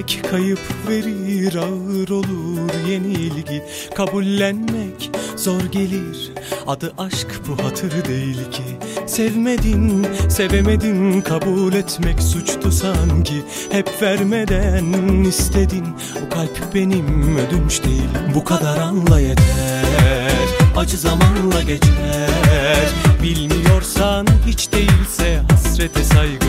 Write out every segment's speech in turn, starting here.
Vermek kayıp verir ağır olur yenilgi. Kabullenmek zor gelir adı aşk bu hatır değil ki. Sevmedin sevemedin kabul etmek suçtu sanki. Hep vermeden istedin bu kalp benim ödünç değil. Bu kadar anla yeter acı zamanla geçer. Bilmiyorsan hiç değilse hasrete saygı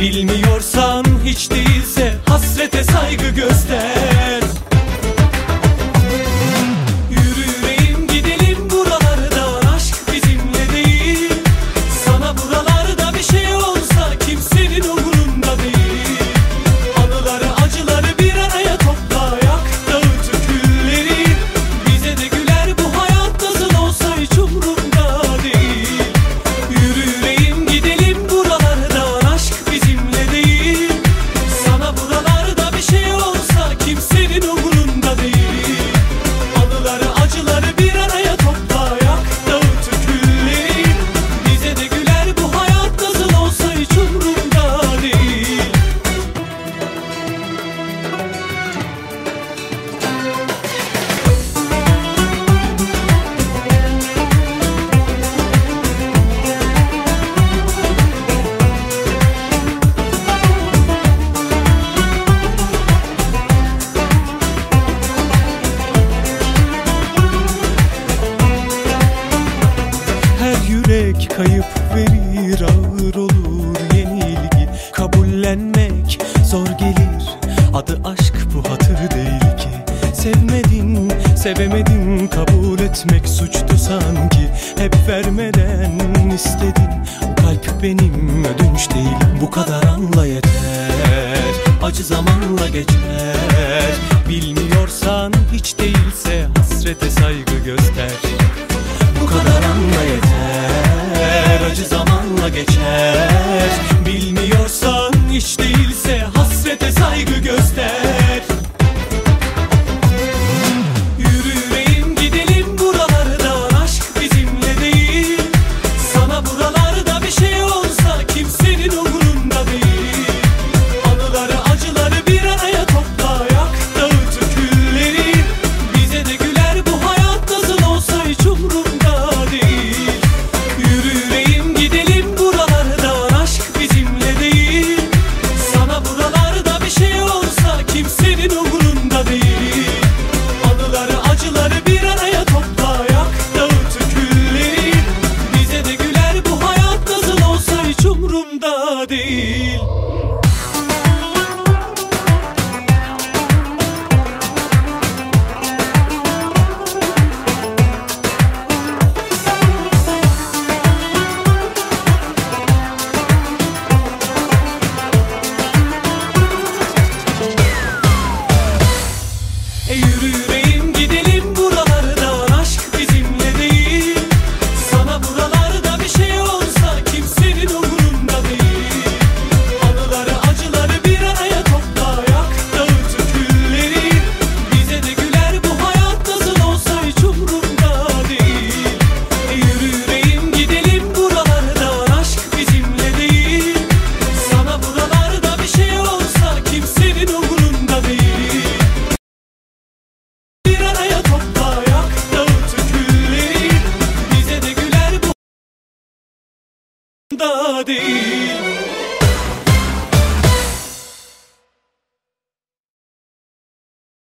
Bilmiyorsan hiç değilse hasrete saygı göster. Gerek kayıp verir ağır olur yenilgi. Kabullenmek zor gelir adı aşk bu hatır değil ki. Sevmedin, sevemedin kabul etmek suçtu sanki. Hep vermeden istedin bu kalp benim ödünç değil. Bu kadar anla yeter acı zamanla geçer. Bilmiyorsan hiç değilse hasrete saygı göster. do umurumda değil.